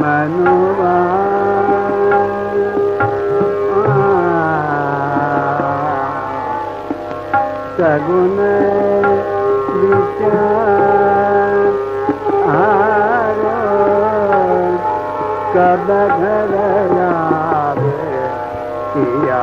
मनुआ सगुन विचार आरो कब घर आवे किया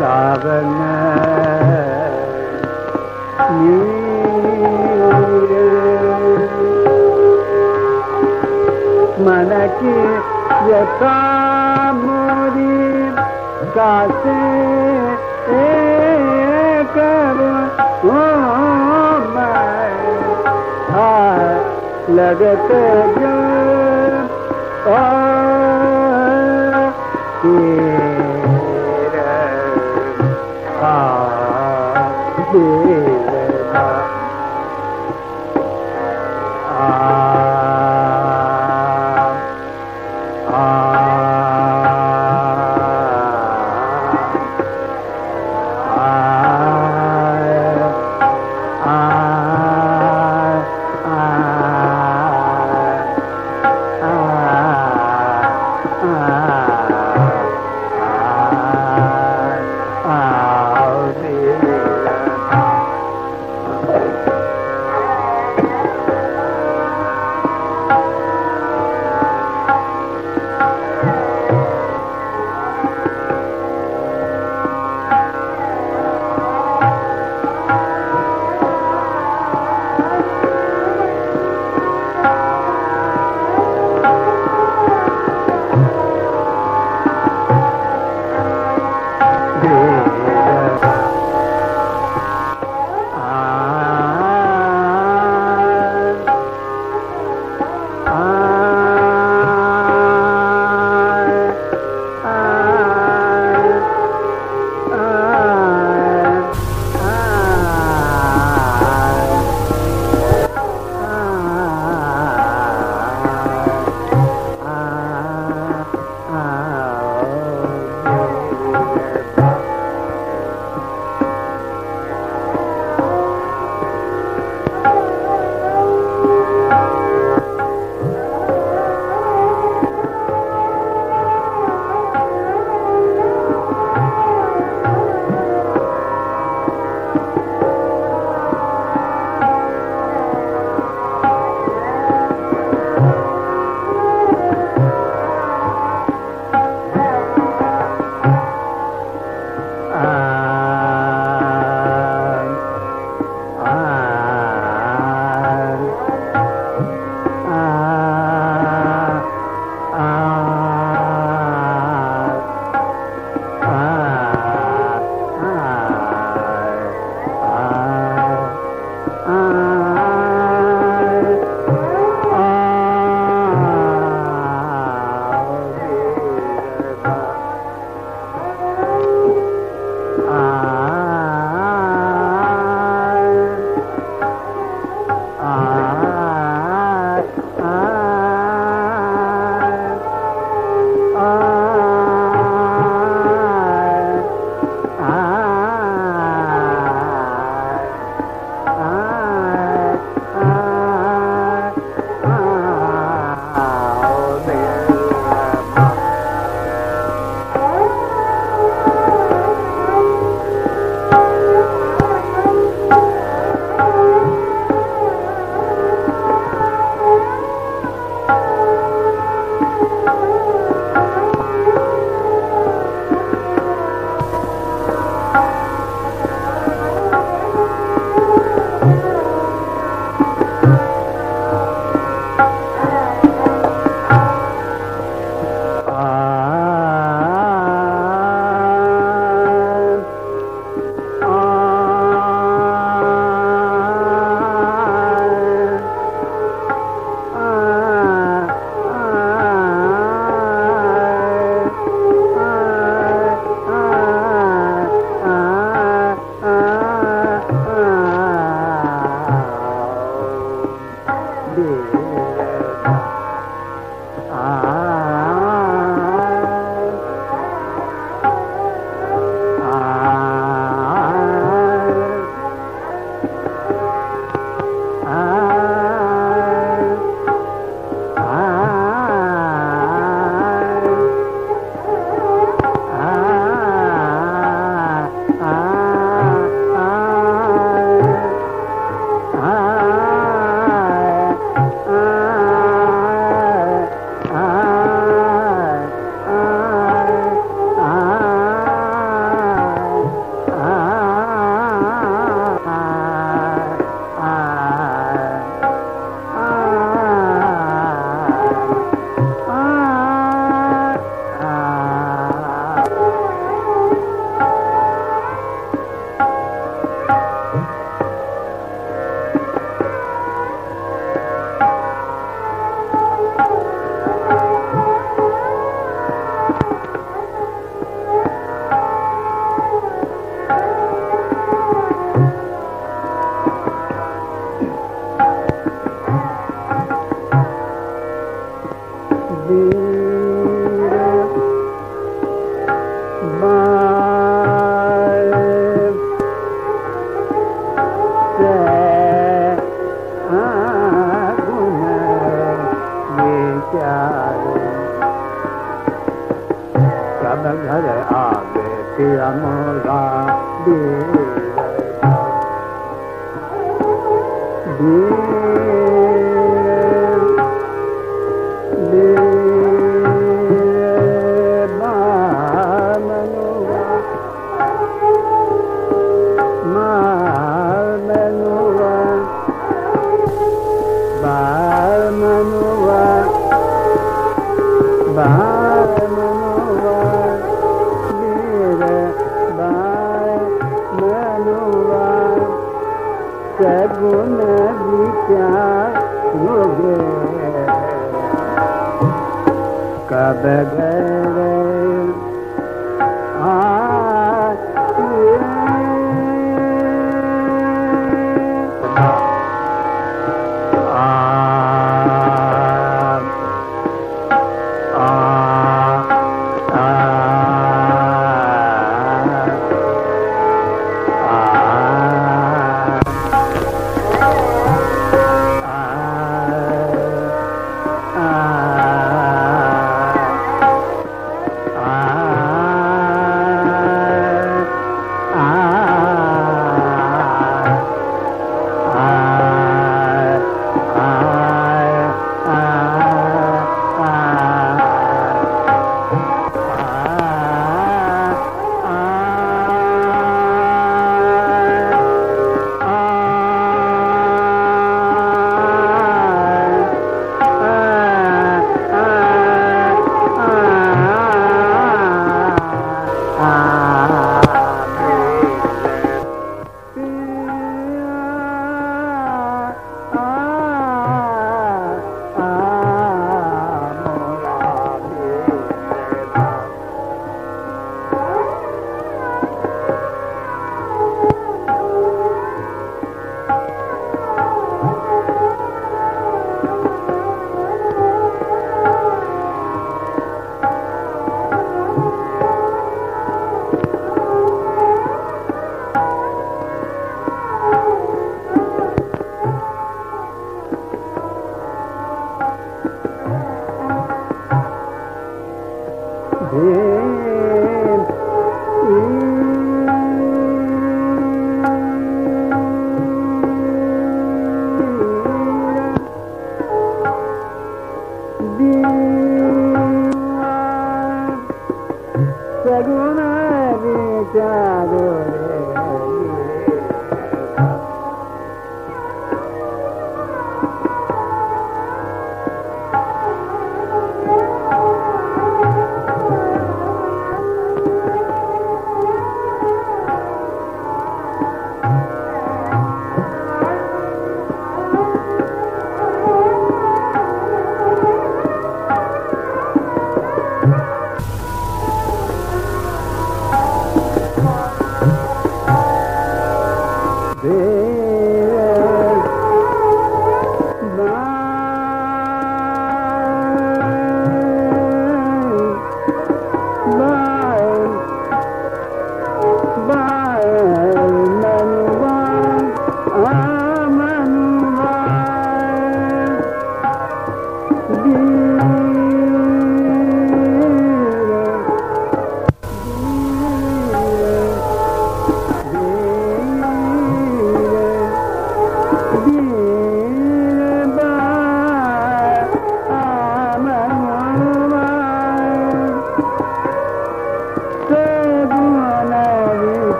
सावन मन की यथा मोरी कासे कर लगते जो يا सगुन विचार हो गए कब गए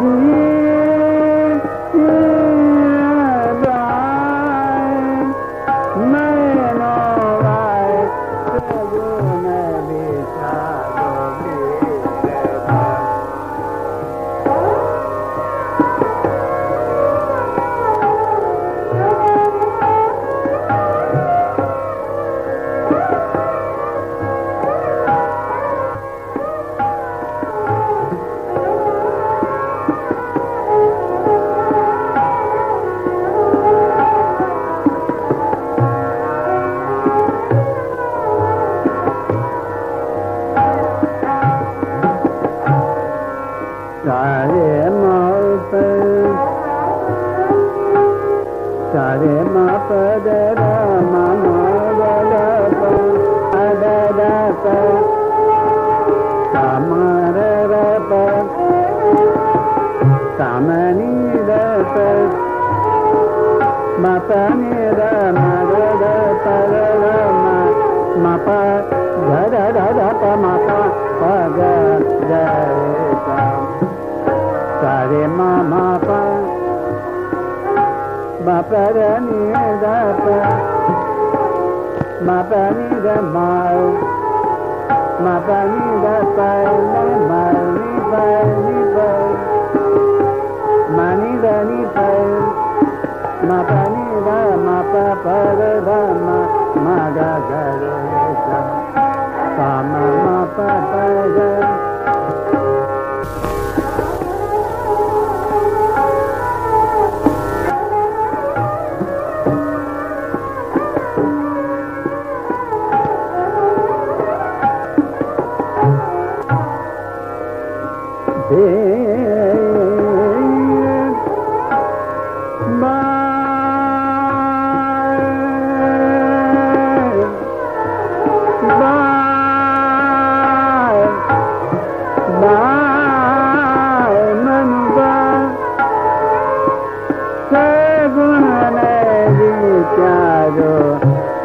Mm-hmm. మప ధర ధర ప మప ma pa ra ni da pa ma pa ni da ma ma pa ni da pa la ma ni pa ni pa ma ni da ni pa ma pa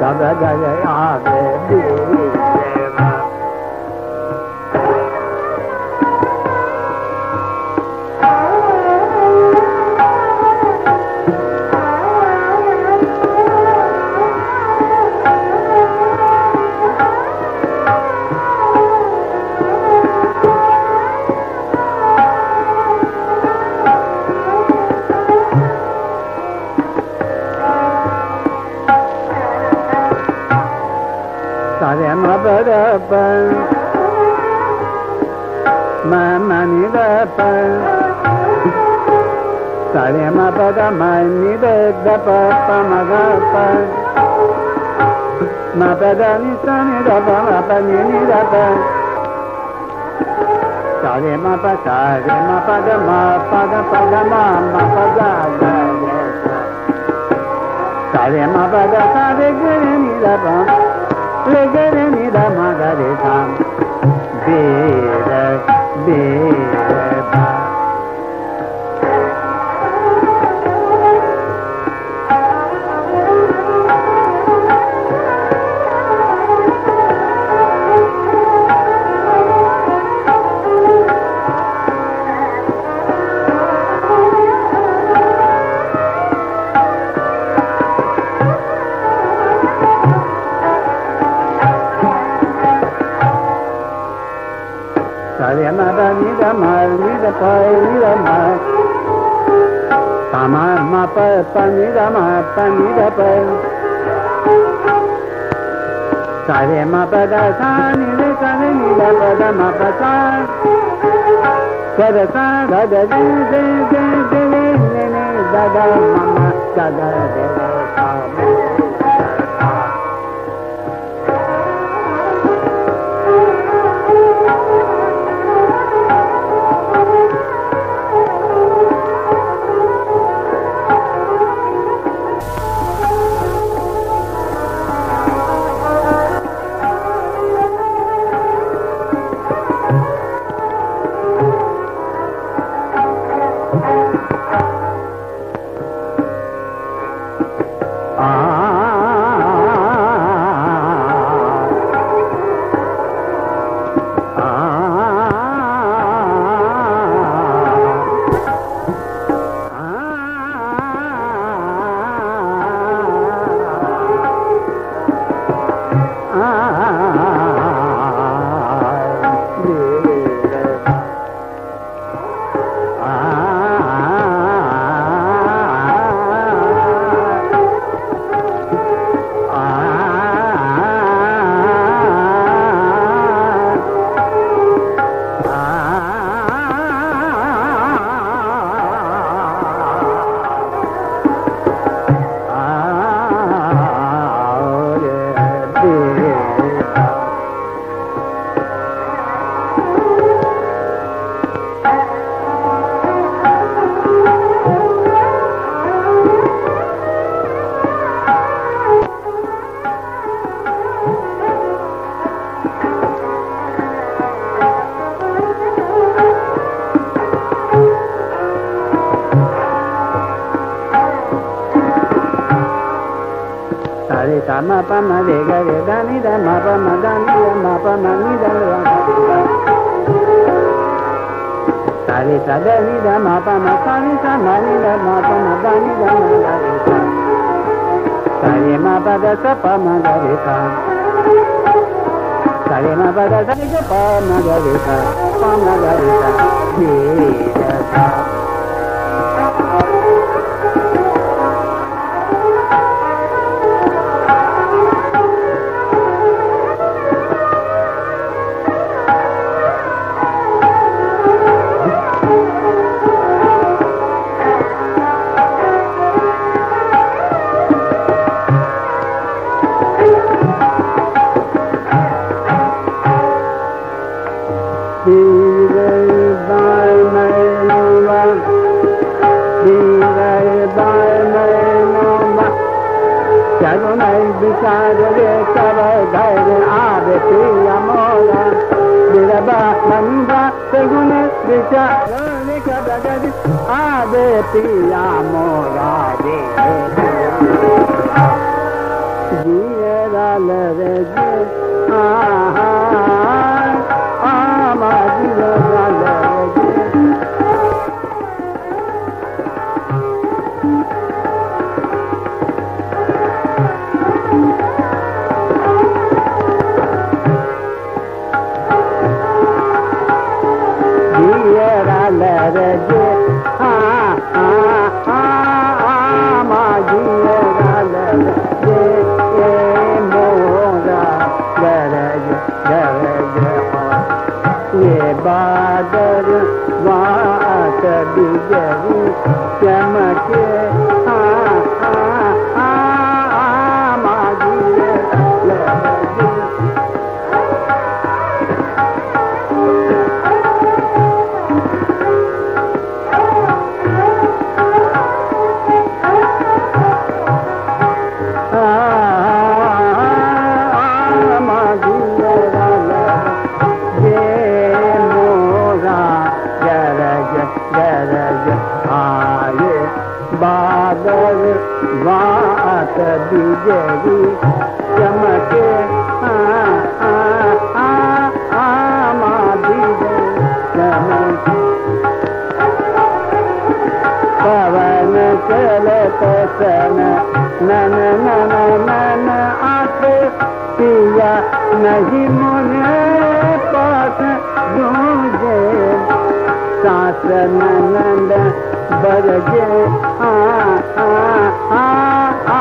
కదగయాదే da da pa pa ma ga pa Ma pa da ni sa ni da pa ma pa ni ni da pa Sare ma pa sare ma pa da ma pa da pa da ma ma pa da da da sa Sare ma pa da sa re ga re ni da pa re ga re ni da ma ga re sa be re be re da ni da ma ni da pa ni da ma Pa ma ma pa pa ni da ma pa ni da pa sa re ma pa da sa ni re sa re ni da pa da ma pa sa Sa da sa da da de de de de ne ne ne da da ma ma da da de సరి సదవి గమ పమ సరి సమరి గమ పమ గని గమ గరి సరి మ పద స పమ గరి స సరి మ పద సరి గ పమ గరి స పమ గరి స विचार रे सब धैर्य आवे प्रिय मोरा बिरबा मंदा सगुन विचार रे सब धैर्य आवे प्रिय मोरा रे जिए राल रे जे आ आ मा ಗಾರಗೆ बादल वात बिजली, चमके माँ पवन चलत सन नन नन नन आठ पिया नहीं मुने पास गूंजे। सास ननंद बरजे आ आ आ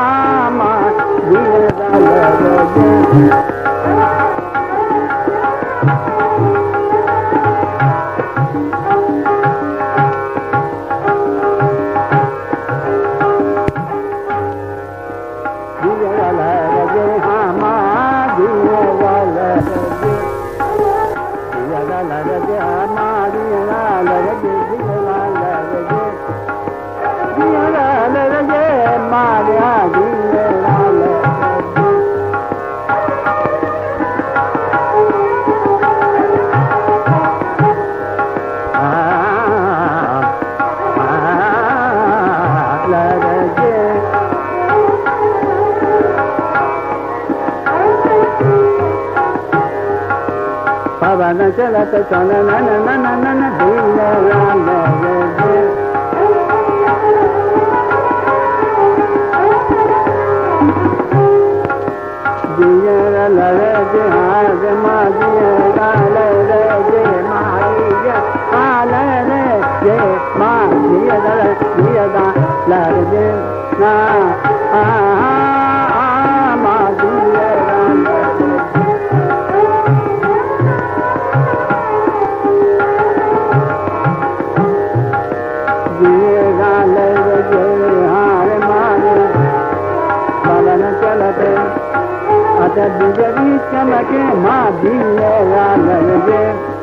चन नन ချင်းမပြီးလဲကလည်း